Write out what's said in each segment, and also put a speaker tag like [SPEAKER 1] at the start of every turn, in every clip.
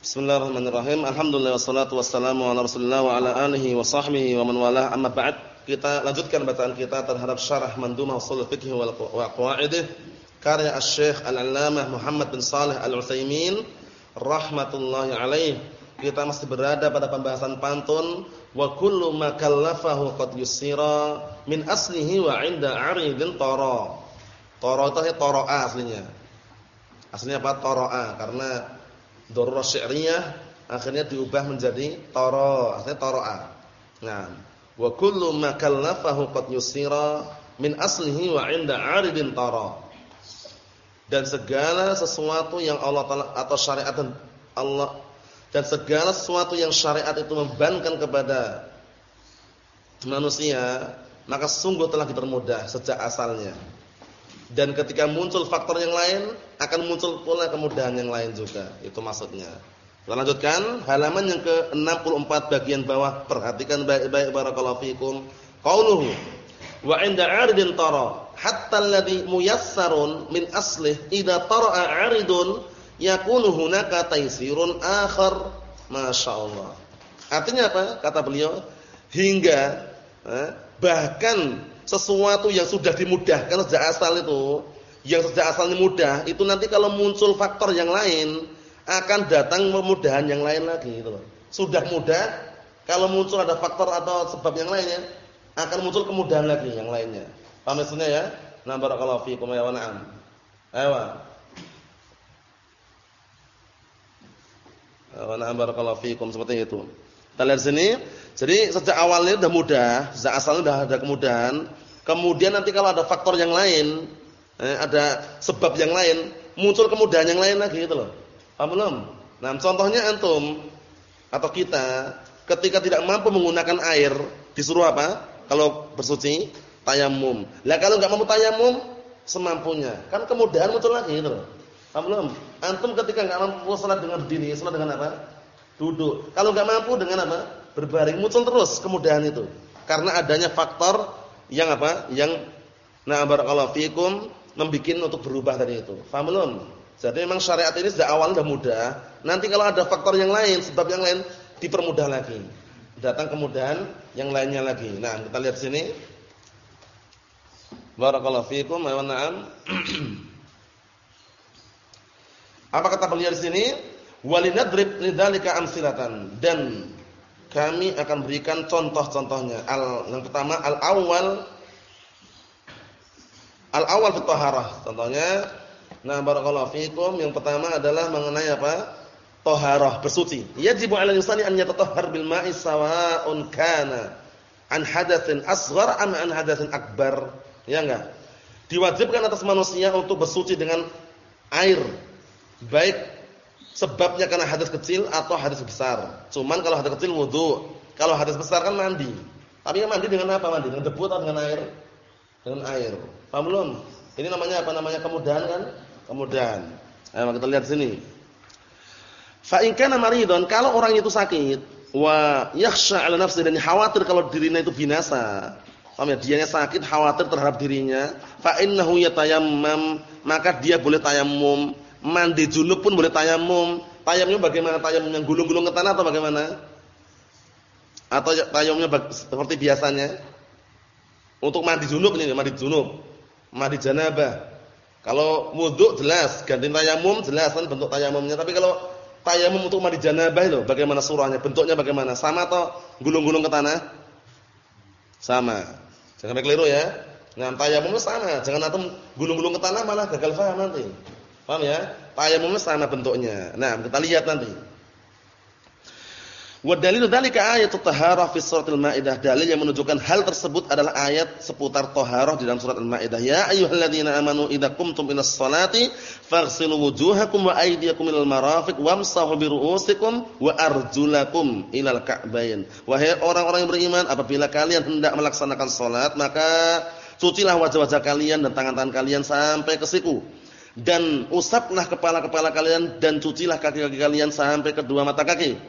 [SPEAKER 1] Bismillahirrahmanirrahim. Alhamdulillah wassalatu wassalamu ala Rasulillah wa ala alihi wa sahbihi wa man walah. Amma ba'd. Kita lanjutkan bacaan kita terhadap syarah Mandhumah Ushul Fiqh wa Qawaidih karya Asy-Syaikh Al-Allamah Muhammad bin Shalih Al-Utsaimin rahmatullahi alaih. Kita masih berada pada pembahasan pantun wa kullu ma kallafahu qad yusira min aslihi wa 'inda 'aridin tara. Tara itu tara'a aslinya. Aslinya apa? Tara'a karena Darurah syi'riyah akhirnya diubah menjadi tara, artinya tara'a. Nah, wa kullu ma kallafahu qad yusira min aslihi wa 'inda 'aridin tara. Dan segala sesuatu yang Allah Taala atau syariat Allah dan segala sesuatu yang syariat itu membankan kepada manusia, maka sungguh telah dipermudah sejak asalnya. Dan ketika muncul faktor yang lain, akan muncul pula kemudahan yang lain juga. Itu maksudnya. Kita lanjutkan halaman yang ke-64 bagian bawah. Perhatikan baik-baik barakallahu fikum. Qauluhu wa 'inda 'aridin tara hatta alladhi muyassarun min aslih idza tara'a 'aridun yakunu hunaka taysirun akhar. Masyaallah. Artinya apa? Kata beliau, hingga eh, bahkan sesuatu yang sudah dimudahkan sejak asal itu, yang sejak asalnya mudah, itu nanti kalau muncul faktor yang lain akan datang kemudahan yang lain lagi gitu loh. Sudah mudah, kalau muncul ada faktor atau sebab yang lainnya, akan muncul kemudahan lagi yang lainnya. Paham maksudnya ya? Nah barakallahu fiikum ya wa na'am. Ayo. Wa na'am barakallahu fiikum seperti itu. Kita lihat sini, jadi sejak awalnya sudah mudah, sejak asalnya sudah ada kemudahan. Kemudian nanti kalau ada faktor yang lain, eh, ada sebab yang lain, muncul kemudahan yang lain lagi gitu loh. Paham belum? Nah, contohnya antum atau kita ketika tidak mampu menggunakan air, disuruh apa? Kalau bersuci, tayamum. Lah kalau enggak mampu tayamum, semampunya. Kan kemudahan muncul lagi gitu loh. Paham belum? Antum ketika enggak mampu salat dengan berdiri, salat dengan apa? Duduk. Kalau enggak mampu dengan apa? Berbaring muncul terus kemudahan itu. Karena adanya faktor yang apa? Yang na barakallahu fikum membikin untuk berubah tadi itu. Paham belum? Jadi memang syariat ini sejak awal sudah mudah. Nanti kalau ada faktor yang lain, sebab yang lain dipermudah lagi. Datang kemudahan yang lainnya lagi. Nah, kita lihat sini. Barakallahu fikum wa na'am. Apa kata beliau di sini? Walinadrib lidzalika amsilatan dan kami akan berikan contoh-contohnya. Al yang pertama al awal al awal fi Contohnya nah barakallahu fikum yang pertama adalah mengenai apa? Taharah, bersuci. Yajibu 'alal insani an yatatahhar bil ma'i sawa'un kana an hadatsin asghar am an hadatsin akbar. Ya enggak? Diwajibkan atas manusia untuk bersuci dengan air baik Sebabnya karena hadas kecil atau hadas besar. Cuman kalau hadas kecil wudu, kalau hadas besar kan mandi. Tapi yang mandi dengan apa mandi? Dengan debu atau dengan air? Dengan air. Paham belum? Ini namanya apa namanya kemudahan kan? Kemudahan. Ayo kita lihat sini. Fa in kana maridon, kalau orang itu sakit, wa yakhsha 'ala nafsi dan khawatir kalau dirinya itu binasa. Paham ya? Dianya sakit, khawatir terhadap dirinya, fa innahu yatayammam, maka dia boleh tayamum Mandi junub pun boleh tayamum. Tayamumnya bagaimana? Tayamum yang gulung-gulung ke tanah atau bagaimana? Atau tayamumnya seperti biasanya? Untuk mandi junub ini, mandi junub. Mandi janabah. Kalau wudu jelas, ganti tayamum jelas kan bentuk tayamumnya. Tapi kalau tayamum untuk mandi janabah itu bagaimana surahnya? Bentuknya bagaimana? Sama atau gulung-gulung ke tanah? Sama. Jangan keliru ya. Nah, tayamumnya sama. Jangan antum gulung-gulung ke tanah malah gagal paham nanti. Paham ya? Tayamum sama bentuknya. Nah, kita lihat nanti. Wa dalilu dzalika ayatut taharah fi suratul Maidah. Dalil yang menunjukkan hal tersebut adalah ayat seputar taharah di dalam surat Al-Maidah. Ya ayyuhalladzina amanu idza qumtum ilas salati faghsilu wujuhakum wa aydiyakum ilal marafiq wamsahu bi ru'usikum wa arjulakum ilal ka'bayn. Wahai orang-orang yang beriman, apabila kalian hendak melaksanakan salat, maka cucilah wajah-wajah kalian dan tangan-tangan kalian sampai ke siku dan usaplah kepala-kepala kalian dan cucilah kaki-kaki kalian sampai kedua mata kaki.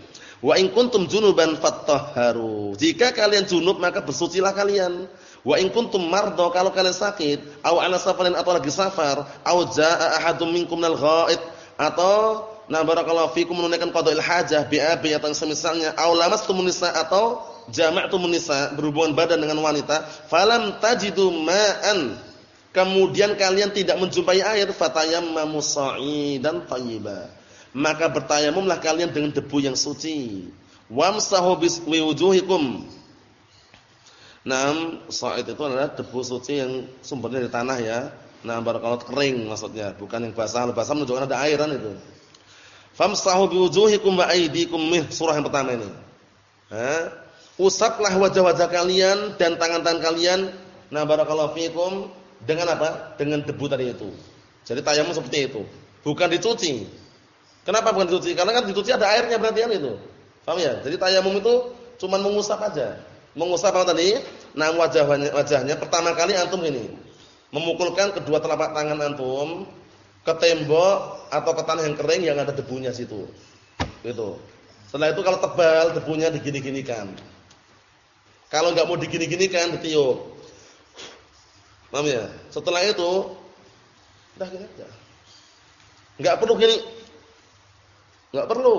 [SPEAKER 1] Wa in kuntum junuban fattahharu. Jika kalian junub maka bersucilah kalian. Wa in kuntum mardo kalau kalian sakit, aw ala safarin atau lagi safar, aw jaa ahadum minkum minal ghaid atau nah barakallahu fikum menunaikan qada'il hajah BAB atau semisalnya aw lamastumun nisa atau jama'tumun nisa berhubungan badan dengan wanita falam tajidu ma'an kemudian kalian tidak menjumpai air fatayammamu sa'idan thayyiba maka bertayamumlah kalian dengan debu yang suci wamsahu biwujuhikum Nah, sa'id itu adalah debu suci yang sumbernya dari tanah ya. Nah, barakallahu kering maksudnya, bukan yang basah. Basah menunjukkan ada airan itu. Famsahu biwujuhikum wa aydikum min surah yang pertama ini. Ha? Usaplah wajah-wajah kalian dan tangan-tangan kalian. Nah, barakallahu fikum dengan apa? Dengan debu tadi itu. Jadi tayamum seperti itu. Bukan dicuci. Kenapa bukan dicuci? Karena kan dicuci ada airnya berarti kan itu. Paham ya? Jadi tayamum itu cuma mengusap aja. Mengusap apa tadi? Nah, wajahnya wajahnya pertama kali antum ini memukulkan kedua telapak tangan antum ke tembok atau ke tanah yang kering yang ada debunya situ. Gitu. Setelah itu kalau tebal debunya digini-ginikan. Kalau enggak mau digini-ginikan ditiup. Paham ya? Setelah itu udah gini aja. Enggak perlu gini. Enggak perlu.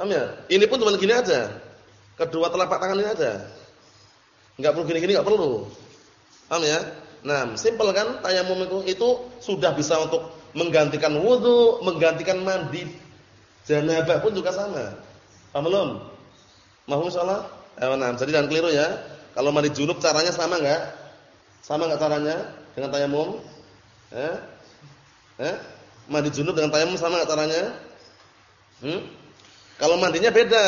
[SPEAKER 1] Paham ya? Ini pun cuma gini aja. Kedua telapak tangan ini aja. Enggak perlu gini-gini enggak perlu. Paham ya? Nah, simpel kan tayamum itu itu sudah bisa untuk menggantikan wudu, menggantikan mandi. Janabah pun juga sama. Paham belum? Mahum insyaallah? Eh, nah, jadi jangan keliru ya. Kalau mandi junub caranya sama enggak? Sama enggak caranya dengan tayamum? Eh? Eh? Mandi junub dengan tayamum sama enggak caranya? Hmm? Kalau mandinya beda.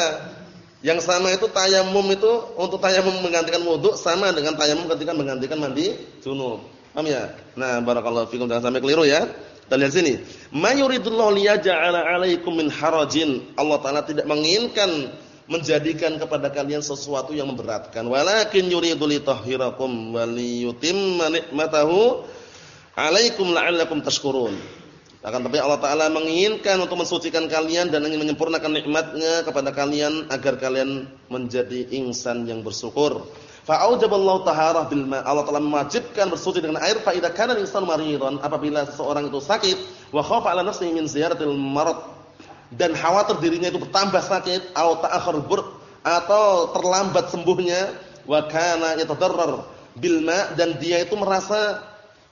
[SPEAKER 1] Yang sama itu tayamum itu untuk tayamum menggantikan wudhu sama dengan tayamum ketika menggantikan mandi junub. Paham ya? Nah, barakallahu fikum jangan sampai keliru ya. Kita lihat sini. Mayuridullahu liyaj'ala 'alaikum min harajin. Allah taala tidak menginginkan menjadikan kepada kalian sesuatu yang memberatkan. Walakin yuridu litahhirakum wa liyutimma ni'matahu 'alaikum la'allakum tashkurun. Akan tapi Allah Ta'ala menginginkan untuk mensucikan kalian dan ingin menyempurnakan nikmatnya kepada kalian agar kalian menjadi insan yang bersyukur. Fa'aujaballahu taharah bil ma. Allah Ta'ala mewajibkan bersuci dengan air fa idza kana insan maridan apabila seseorang itu sakit wa khafa 'ala nafsihi min ziyaratil marad dan khawatir dirinya itu bertambah sakit atau ta'akhir atau terlambat sembuhnya wa kana yatadarrar bil ma dan dia itu merasa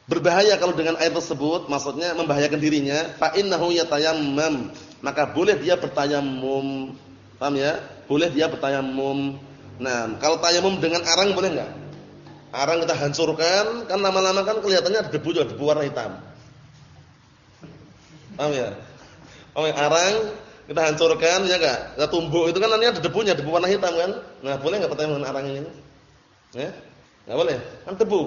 [SPEAKER 1] berbahaya kalau dengan air tersebut, maksudnya membahayakan dirinya, fa innahu yatayammam, maka boleh dia bertayamum. Paham ya? Boleh dia bertayamum. Nah, kalau tayamum dengan arang boleh enggak? Arang kita hancurkan, kan lama-lama kan kelihatannya debu juga, debu warna hitam. Paham ya? Oh, arang kita hancurkan ya enggak? Kita tumbuk itu kan nanti ada debunya, debu warna hitam kan? Nah, boleh enggak bertayamum dengan arang ini? Ya? Enggak boleh. Kan debu.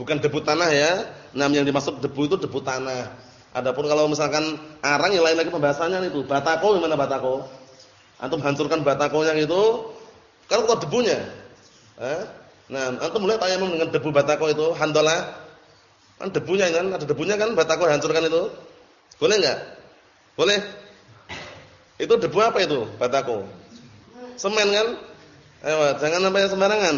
[SPEAKER 1] Bukan debu tanah ya. Nah, yang dimaksud debu itu debu tanah. Adapun kalau misalkan arang yang lain lagi pembahasannya itu. Batako gimana batako? Antum hancurkan batako yang itu kan kalau debunya. Eh? Nah, antum mulai tayamum dengan debu batako itu, handola. Kan debunya kan, ada debunya kan batako hancurkan itu. Boleh enggak? Boleh? Itu debu apa itu? Batako. Semen kan? Ayo, jangan sampai sembarangan.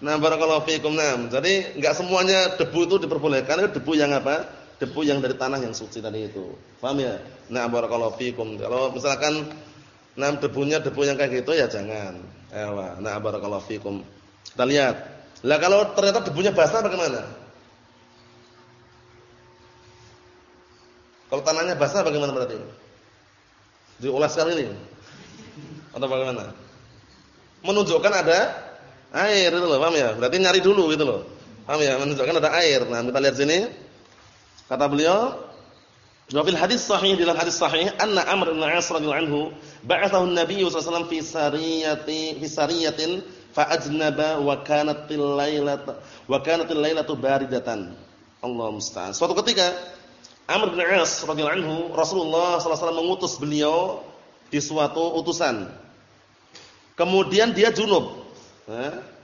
[SPEAKER 1] Nah, barakallahu fiikum. Nah, jadi enggak semuanya debu itu diperbolehkan, itu debu yang apa? Debu yang dari tanah yang suci tadi itu. Paham ya? Nah, barakallahu fiikum. Kalau misalkan nah debunya debu yang kayak gitu ya jangan. Ayo, nah barakallahu fiikum. Kita lihat. Lah kalau ternyata debunya basah bagaimana? Kalau tanahnya basah bagaimana berarti? Diulas sekali ini. Atau bagaimana? Menunjukkan ada Air itu loh, paham ya? Berarti nyari dulu gitu loh. Paham ya? Menunjukkan ada air. Nah, kita lihat sini. Kata beliau, "Wa fil hadis sahih dalam hadis sahih anna Amr bin As radhiyallahu anhu ba'athahu an-nabiy sallallahu alaihi wasallam fi sariyati fi sariyatin fa ajnaba wa kanat al-lailatu wa kanat al-lailatu baridatan." Allah musta'an. Suatu ketika Amr bin As radhiyallahu anhu Rasulullah sallallahu alaihi mengutus beliau di suatu utusan. Kemudian dia junub.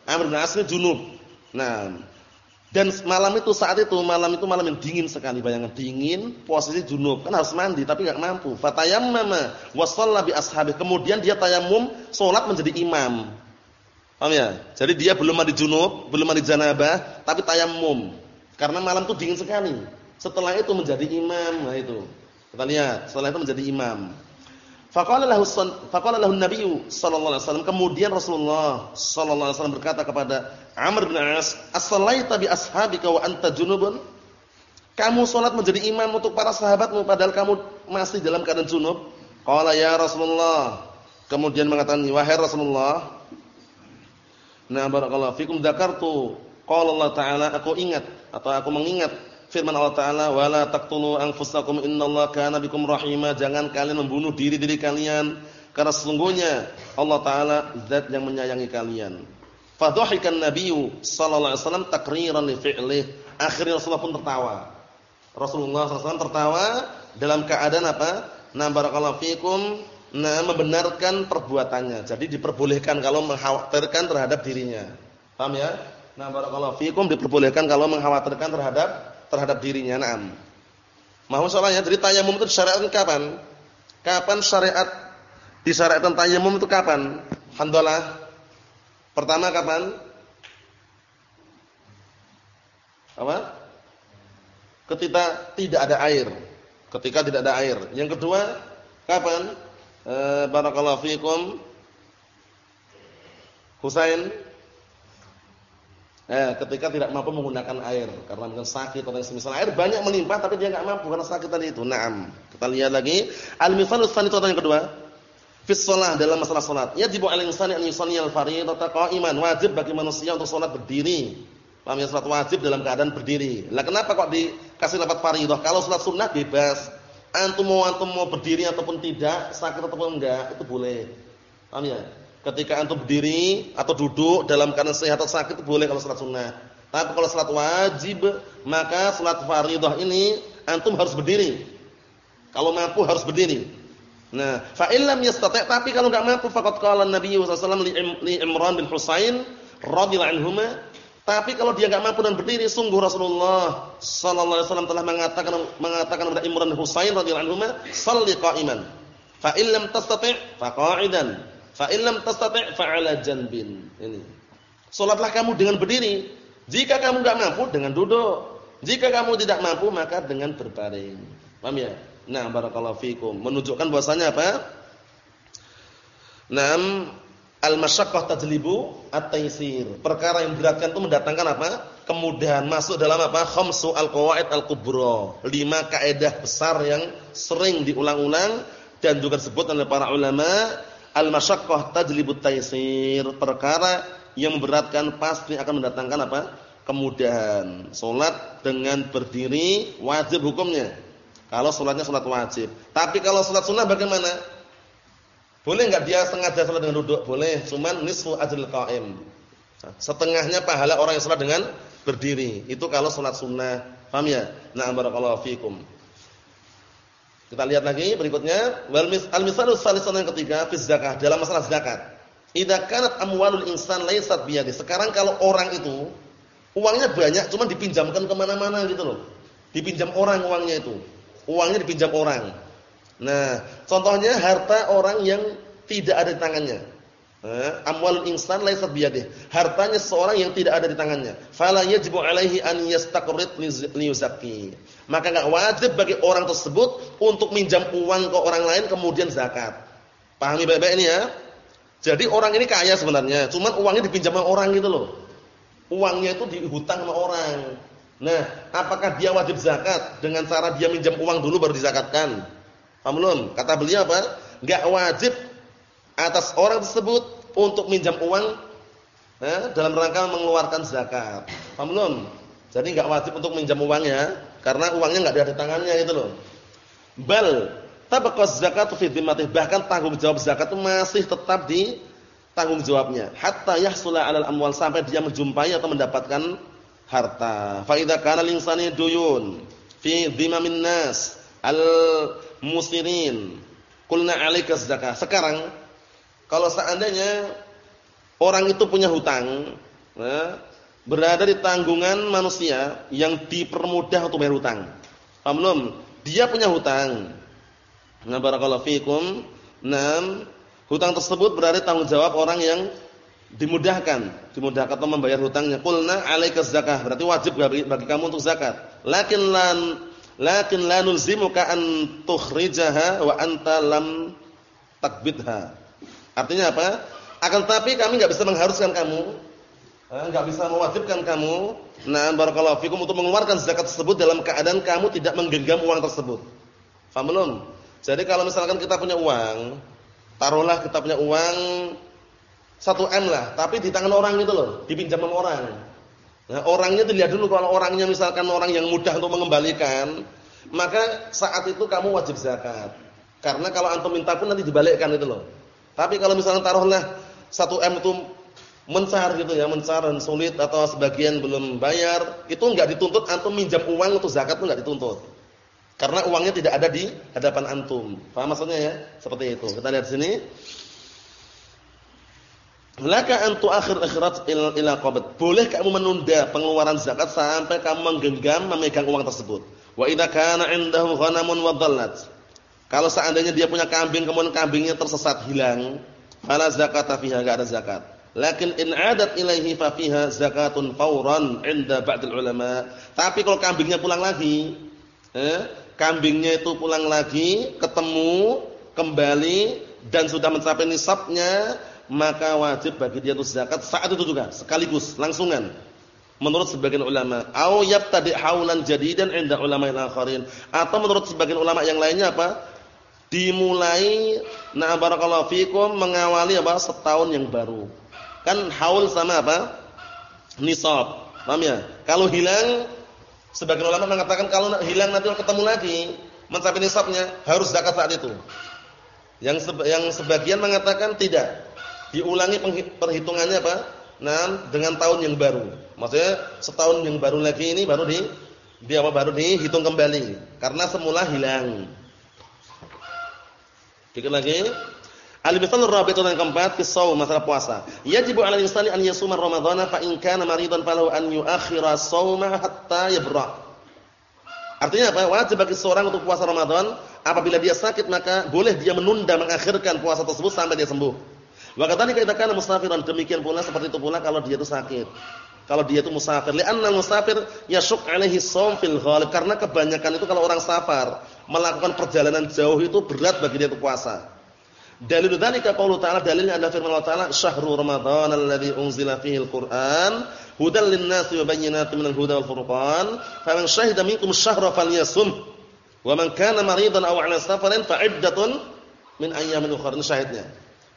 [SPEAKER 1] Amr bin As junub. Nah, dan malam itu saat itu malam itu malam yang dingin sekali. Bayangkan dingin posisi junub. Kan harus mandi tapi enggak mampu. Fatayammama wa shalla bi ashabi kemudian dia tayamum salat menjadi imam. Paham ya? Jadi dia belum mandi junub belum mandi janabah tapi tayamum. Karena malam itu dingin sekali setelah itu menjadi imam nah itu Kita lihat, setelah itu menjadi imam. Faqala lahu faqala lahu Nabi sallallahu alaihi wasallam kemudian Rasulullah sallallahu alaihi wasallam berkata kepada Amr bin As, "As-salaita bi ashabika wa anta junubun?" Kamu salat menjadi imam untuk para sahabatmu padahal kamu masih dalam keadaan junub? Qala ya Rasulullah. Kemudian mengatakan, "Wahai Rasulullah, Nah, barakallahu fikum dzakartu qala Allah taala aku ingat atau aku mengingat firman Allah taala wala taqtulu anfusakum innallaha kana bikum rahima jangan kalian membunuh diri-diri kalian karena sesungguhnya Allah taala zat yang menyayangi kalian. Fadhahikan nabiyyu sallallahu alaihi wasallam takriran li fi'lih. Akhirnya Rasulullah pun tertawa. Rasulullah SAW tertawa dalam keadaan apa? Nah barakallahu fikum nah membenarkan perbuatannya. Jadi diperbolehkan kalau mengkhawatirkan terhadap dirinya. Paham ya? Nah barakallahu fikum diperbolehkan kalau mengkhawatirkan terhadap terhadap dirinya. Naam. Mau soalnya jadi tayamum itu disyariatkan kapan? Kapan syariat disyariatkan tayamum itu kapan? Alhamdulillah. Pertama kapan? Apa? Ketika tidak ada air. Ketika tidak ada air. Yang kedua, kapan? Eh, barakallahu fikum. Husain Eh, ketika tidak mampu menggunakan air karena mungkin sakit atau semisal air banyak melimpah tapi dia enggak mampu karena sakit tadi itu. Naam. Kita lihat lagi al-mithalus tsani contoh yang kedua. Fi shalah dalam masalah salat. Yajibu 'alal insani an yusalli al-fardhata qa'iman. Wajib bagi manusia untuk salat berdiri. Paham ya salat wajib dalam keadaan berdiri. Lah kenapa kok dikasih lafaz fardhah? Kalau salat sunnah bebas. Antum mau antum mau berdiri ataupun tidak, sakit ataupun enggak, itu boleh. Paham ya? Ketika antum berdiri atau duduk dalam keadaan sehat atau sakit boleh kalau salat sunnah. Tapi kalau salat wajib, maka salat fardhah ini antum harus berdiri. Kalau mampu harus berdiri. Nah, fa illam yastati' tapi kalau enggak mampu faqad qala Nabi sallallahu li Imran bin Husain radhiyallahu anhuma tapi kalau dia enggak mampu dan berdiri, sungguh Rasulullah sallallahu alaihi wasallam telah mengatakan mengatakan kepada Imran bin Husain radhiyallahu anhu, "Shalli qa'iman." Fa in lam tastati' fa. Fa in lam tastati' fa 'ala janbin. Ini. Salatlah kamu dengan berdiri. Jika kamu enggak mampu dengan duduk. Jika kamu tidak mampu maka dengan berbaring. Paham ya? Nah, barakallahu fikum. Menunjukkan bahwasanya apa? Naam Al-masyaqqah tajlibu at-taysir. Perkara yang beratkan itu mendatangkan apa? Kemudahan. Masuk dalam apa? Khamsu al-qawaid al-kubra. Lima kaidah besar yang sering diulang-ulang dan juga disebut oleh para ulama, al-masyaqqah tajlibu at-taysir. Perkara yang memberatkan pasti akan mendatangkan apa? Kemudahan. Salat dengan berdiri wajib hukumnya. Kalau salatnya salat wajib. Tapi kalau salat sunnah bagaimana? Boleh enggak dia sengaja salat dengan duduk? Boleh, cuman nisfu ajrul qa'im. Setengahnya pahala orang yang salat dengan berdiri. Itu kalau salat sunnah. Paham ya? Na'am barakallahu fikum. Kita lihat lagi berikutnya, al-misalus salisan yang ketiga fi zakah dalam masalah zakat. Idza kanat amwalul insan laysat biyadi. Sekarang kalau orang itu uangnya banyak cuman dipinjamkan ke mana mana gitu loh. Dipinjam orang uangnya itu. Uangnya dipinjam orang. Nah, contohnya harta orang yang tidak ada di tangannya. Eh, amwalul insan laysat biyadih. Hartanya seorang yang tidak ada di tangannya. Fala yajibu alaihi an yastaqrid liyuzakki. Maka enggak wajib bagi orang tersebut untuk minjam uang ke orang lain kemudian zakat. Pahami baik-baik ini ya. Jadi orang ini kaya sebenarnya, cuman uangnya dipinjam sama orang gitu loh. Uangnya itu dihutang sama orang. Nah, apakah dia wajib zakat dengan cara dia minjam uang dulu baru dizakatkan? Paham belum? Kata beliau apa? Enggak wajib atas orang tersebut untuk minjam uang eh, dalam rangka mengeluarkan zakat. Paham belum? Jadi enggak wajib untuk minjam uangnya karena uangnya enggak ada di tangannya gitu loh. Bal tabaqas zakatu fi dhimmatih bahkan tanggung jawab zakat itu masih tetap di tanggung jawabnya hatta yahsula 'alal amwal sampai dia menjumpai atau mendapatkan harta. Fa idza kana linsani duyun fi dhimamin nas al musirin. Qulna 'alaika zakah. Sekarang kalau seandainya orang itu punya hutang, ya, berada di tanggungan manusia yang dipermudah untuk bayar hutang. Paham? Dia punya hutang. Nah, barakallahu fikum. Naam, hutang tersebut berada di tanggung jawab orang yang dimudahkan, dimudahkan untuk membayar hutangnya. Qulna 'alaika zakah. Berarti wajib bagi, bagi kamu untuk zakat. Lakin lan lakin la nulzimuka an tukhrijaha wa anta lam takbidha. Artinya apa? Akan tapi kami enggak bisa mengharuskan kamu, enggak bisa mewajibkan kamu, nah barakallahu fikum untuk mengeluarkan zakat tersebut dalam keadaan kamu tidak menggenggam uang tersebut. Faham belum? Jadi kalau misalkan kita punya uang, taruhlah kita punya uang 1 M lah, tapi di tangan orang itu loh, dipinjam sama orang. Nah, orangnya dilihat dulu kalau orangnya misalkan orang yang mudah untuk mengembalikan, maka saat itu kamu wajib zakat. Karena kalau antum minta pun nanti dibalikkan itu loh. Tapi kalau misalnya taruhlah 1 M itu mencar gitu ya, mencar dan sulit atau sebagian belum bayar, itu enggak dituntut antum minjam uang untuk zakat itu enggak dituntut. Karena uangnya tidak ada di hadapan antum. Paham maksudnya ya? Seperti itu. Kita lihat sini. Laka an tuakhir akhirat ila qabd. Boleh kamu menunda pengeluaran zakat sampai kamu menggenggam memegang uang tersebut. Wa idza kana 'indahu ghanamun wa dhallat. Kalau seandainya dia punya kambing kemudian kambingnya tersesat hilang, fala zakata fiha enggak ada zakat. Lakin in 'adat ilaihi fa fiha zakatun fawran 'inda ba'd ulama. Tapi kalau kambingnya pulang lagi, eh, kambingnya itu pulang lagi, ketemu kembali dan sudah mencapai nisabnya, maka wajib bagi dia untuk zakat saat itu juga sekaligus langsungan menurut sebagian ulama au yabtadi haulan jadidan inda ulama yang akharin atau menurut sebagian ulama yang lainnya apa dimulai na barakallahu fikum mengawali apa? Setahun yang baru. Kan haul sama apa? Nisab. Paham ya? Kalau hilang sebagian ulama mengatakan kalau hilang nanti ketemu lagi. Mencapai nisabnya harus zakat saat itu. Yang yang sebagian mengatakan tidak. Diulangi perhitungannya apa? Nah, dengan tahun yang baru. Maksudnya setahun yang baru lagi ini baru di dia apa? Baru dihitung kembali. Karena semula hilang. Dikit lagi. Al-mithal rabi'ah yang keempat fi shaum masalah puasa. Yajibu 'ala al-insani an yasuma ramadhana fa in kana maridan falahu an yu'akhkhira shauma hatta yabra. Artinya apa? Wajib bagi seorang untuk puasa Ramadan apabila dia sakit maka boleh dia menunda mengakhirkan puasa tersebut sampai dia sembuh. Wa kadzalika idza kana musafiran demikian pula seperti itu pula kalau dia itu sakit. Kalau dia itu musafir, li'anna musafir yashuk 'alaihi shaum fil ghalib. Karena kebanyakan itu kalau orang safar melakukan perjalanan jauh itu berat bagi dia itu puasa. Dalil dzalika qaulu ta'ala dalilnya adalah firman Allah Ta'ala syahrul ramadhan alladzi unzila fihi al-Qur'an hudan lin-nasi wa bayyinatin minal huda wal furqan. Faman syahida minkum syahra falyasum. Wa man kana maridan aw 'ala safarin fa'iddatun min ayyamin ukhra. Syahidnya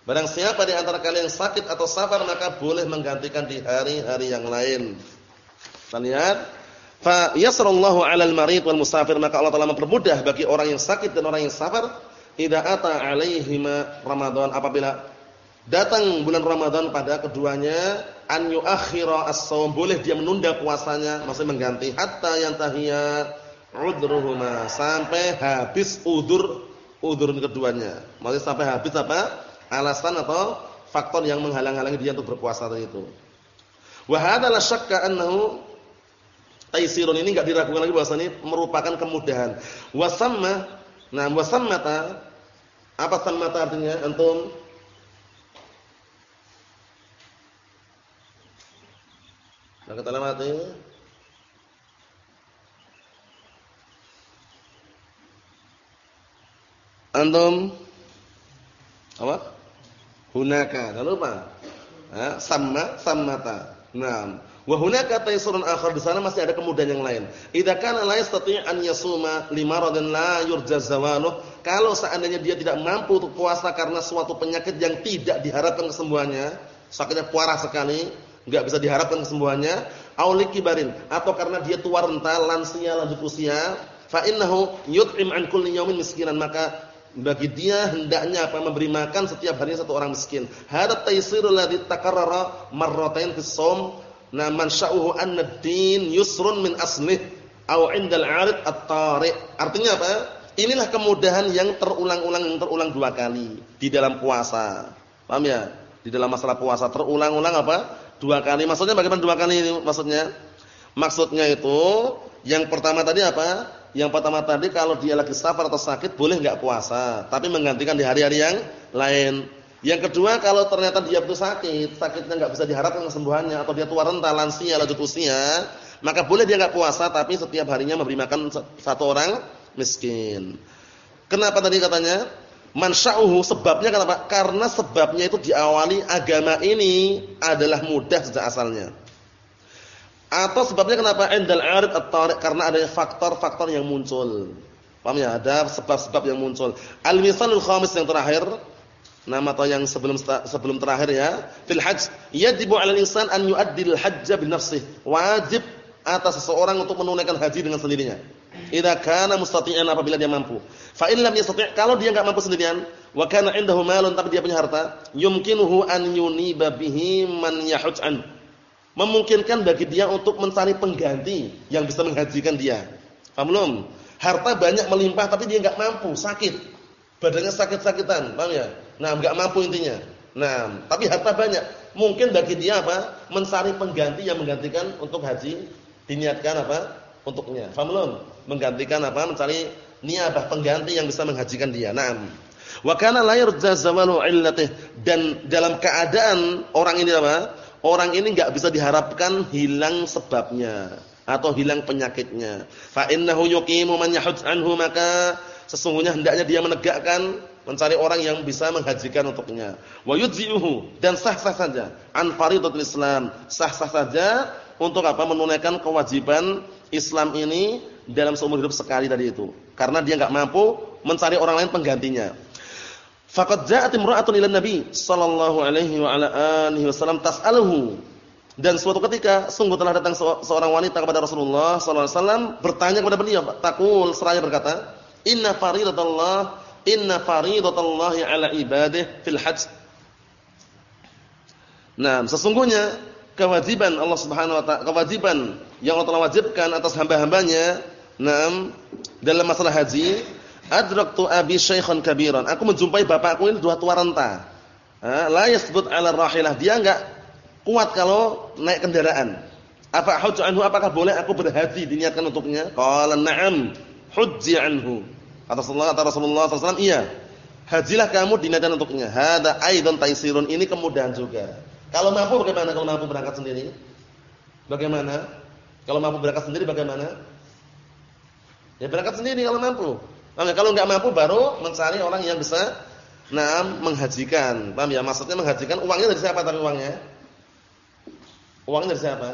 [SPEAKER 1] Barang siapa di antara kalian yang sakit atau safar maka boleh menggantikan di hari-hari yang lain. Kita lihat, fa yasrallahu 'alal marid wal musafir maka Allah Taala mempermudah bagi orang yang sakit dan orang yang safar idza ata 'alaihima Ramadan. Apabila datang bulan Ramadan pada keduanya an yuakhira as-shaum boleh dia menunda puasanya maksudnya mengganti. Hatta yantahiya udruhuma sampai habis udur udur keduanya. Maksudnya sampai habis apa alasan atau faktor yang menghalang-halangi dia untuk berpuasa tadi itu. Wa hadza la syakka annahu taisirun ini enggak diragukan lagi bahwasanya merupakan kemudahan. Wasamma, nah wasammata apa sammata artinya antum? Nah, kata mati. Antum apa? Hunaka. Jangan lupa. Ha, sama sammata. Naam. Wa hunaka taysurun akhar di sana masih ada kemudahan yang lain. Idza kana la yastati' an yasuma limaradin la yurja zawaluh. Kalau seandainya dia tidak mampu untuk puasa karena suatu penyakit yang tidak diharapkan kesembuhannya, sakitnya parah sekali, enggak bisa diharapkan kesembuhannya, auliki barin atau karena dia tua renta, lansia, lanjut usia, fa innahu yut'im an kulli yawmin miskinan maka bagi dia hendaknya apa memberi makan setiap harinya satu orang miskin. Hadza taysirul ladzi takarrara marratain fis shaum. Na man sya'uhu anna ad-din yusrun min aslih aw 'indal 'arid at-tari'. Artinya apa? Inilah kemudahan yang terulang-ulang yang terulang dua kali di dalam puasa. Paham ya? Di dalam masalah puasa terulang-ulang apa? Dua kali. Maksudnya bagaimana dua kali ini maksudnya? Maksudnya itu yang pertama tadi apa? Yang pertama tadi kalau dia lagi safar atau sakit boleh enggak puasa, tapi menggantikan di hari-hari yang lain. Yang kedua kalau ternyata dia itu sakit, sakitnya enggak bisa diharapkan kesembuhannya atau dia tua renta, lansia, lanjut usia, maka boleh dia enggak puasa tapi setiap harinya memberi makan satu orang miskin. Kenapa tadi katanya? Mansya'uhu sebabnya kenapa? Karena sebabnya itu diawali agama ini adalah mudah sejak asalnya. Atau sebabnya kenapa? Endal arid at-tariq karena adanya faktor-faktor yang muncul. Paham ya? Ada sebab-sebab yang muncul. Al-misalul khamis yang terakhir, nama atau yang sebelum sebelum terakhir ya, fil hajj yajibu 'alal insan an yu'addil hajja bi nafsihi. Wajib atas seseorang untuk menunaikan haji dengan sendirinya. Idza kana mustati'an apabila dia mampu. Fa in lam yastati' kalau dia enggak mampu sendirian, wa kana 'indahu malun tapi dia punya harta, yumkinuhu an yuniba bihi man yahujj. Memungkinkan bagi dia untuk mencari pengganti yang bisa menghajikan dia. Paham belum? Harta banyak melimpah tapi dia enggak mampu, sakit. Badannya sakit-sakitan, paham ya? Nah, enggak mampu intinya. Nah, tapi harta banyak. Mungkin bagi dia apa? Mencari pengganti yang menggantikan untuk haji diniatkan apa? Untuknya. Paham belum? Menggantikan apa? Mencari niabah pengganti yang bisa menghajikan dia. Naam. Wa kana la yarja illatih dan dalam keadaan orang ini apa? Orang ini enggak bisa diharapkan hilang sebabnya atau hilang penyakitnya. Fa innahu yuqimu man yahujj anhu maka sesungguhnya hendaknya dia menegakkan mencari orang yang bisa menghajikan untuknya. Wa yujzi'uhu dan sah-sah saja an faridatul Islam, sah-sah saja untuk apa menunaikan kewajiban Islam ini dalam seumur hidup sekali tadi itu. Karena dia enggak mampu mencari orang lain penggantinya. Faqad ja'at imra'atun ila Nabi sallallahu alaihi wa ala alihi wasallam tas'aluhu dan suatu ketika sungguh telah datang seorang wanita kepada Rasulullah sallallahu alaihi wasallam bertanya kepada beliau, takul seraya berkata, "Inna faridatallah, inna faridatallahi ala ibadihi fil hajj." Nah, sesungguhnya kewajiban Allah Subhanahu wa taala, kewajiban yang Allah telah wajibkan atas hamba-hambanya, nah, dalam masalah haji, adraktu abi syaikhan kabiran. Aku menjumpai bapakku ini dua tua renta. La yasbut 'ala rahilah. Dia enggak kuat kalau naik kendaraan. Apa hujj anhu apakah boleh aku berhaji diniatkan untuknya? Qala na'am, hujji anhu. Kata Rasulullah kata Rasulullah SAW, iya. Hajilah kamu diniatkan untuknya. Hada aidan taisirun. Ini kemudahan juga. Kalau mampu bagaimana kalau mampu berangkat sendiri? Bagaimana? Kalau mampu berangkat sendiri bagaimana? Ya berangkat sendiri kalau mampu. Kalau enggak mampu baru mencari orang yang bisa nah menghajikan. Paham ya? Maksudnya menghajikan uangnya dari siapa tapi uangnya? Uangnya dari siapa?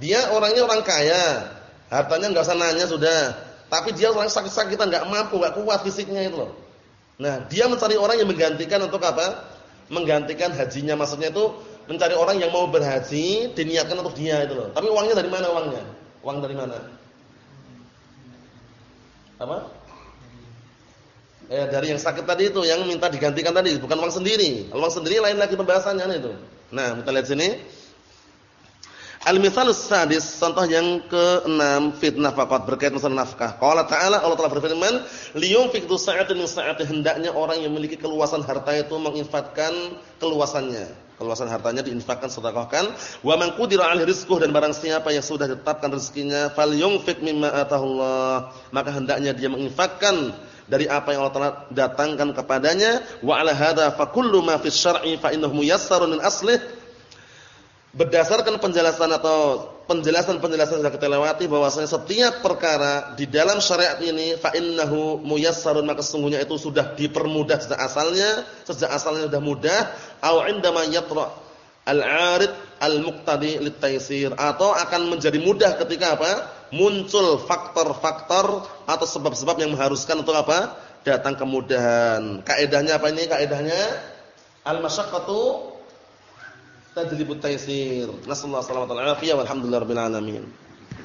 [SPEAKER 1] Dia orangnya orang kaya, hartanya nggak usah nanya sudah. Tapi dia orang sakit-sakitan, nggak mampu, nggak kuat fisiknya itu loh. Nah, dia mencari orang yang menggantikan untuk apa? Menggantikan hajinya, maksudnya itu mencari orang yang mau berhaji, diniatkan untuk dia itu loh. Tapi uangnya dari mana uangnya? Uang dari mana? Apa? Eh, dari yang sakit tadi itu, yang minta digantikan tadi, bukan uang sendiri. Uang sendiri lain lagi pembahasannya itu. Nah, kita lihat sini. Al-mithalus sadis, contoh yang ke-6 fitnah faqat berkaitan masalah nafkah. Qala ta'ala Allah telah berfirman, "Liyunfiq dzu sa'atin min sa'ati." Hendaknya orang yang memiliki keluasan harta itu menginfakkan keluasannya. Keluasan hartanya diinfakkan, sedekahkan. Wa man qudira 'alaihi rizquh dan barang siapa yang sudah ditetapkan rezekinya, falyunfiq mimma atahullah. Maka hendaknya dia menginfakkan dari apa yang Allah telah datangkan kepadanya. Wa 'ala hadza fa kullu ma fi syar'i fa innahu muyassarun min aslih berdasarkan penjelasan atau penjelasan-penjelasan yang kita lewati bahwasanya setiap perkara di dalam syariat ini fa innahu muyassarun maka sesungguhnya itu sudah dipermudah sejak asalnya sejak asalnya sudah mudah au indama yatra al-arid al-muqtadi litaysir atau akan menjadi mudah ketika apa muncul faktor-faktor atau sebab-sebab yang mengharuskan untuk apa datang kemudahan kaidahnya apa ini kaidahnya al-masyaqqatu tajlibut taysir. Nasallahu alaihi wa sallam. Alhamdulillah rabbil alamin.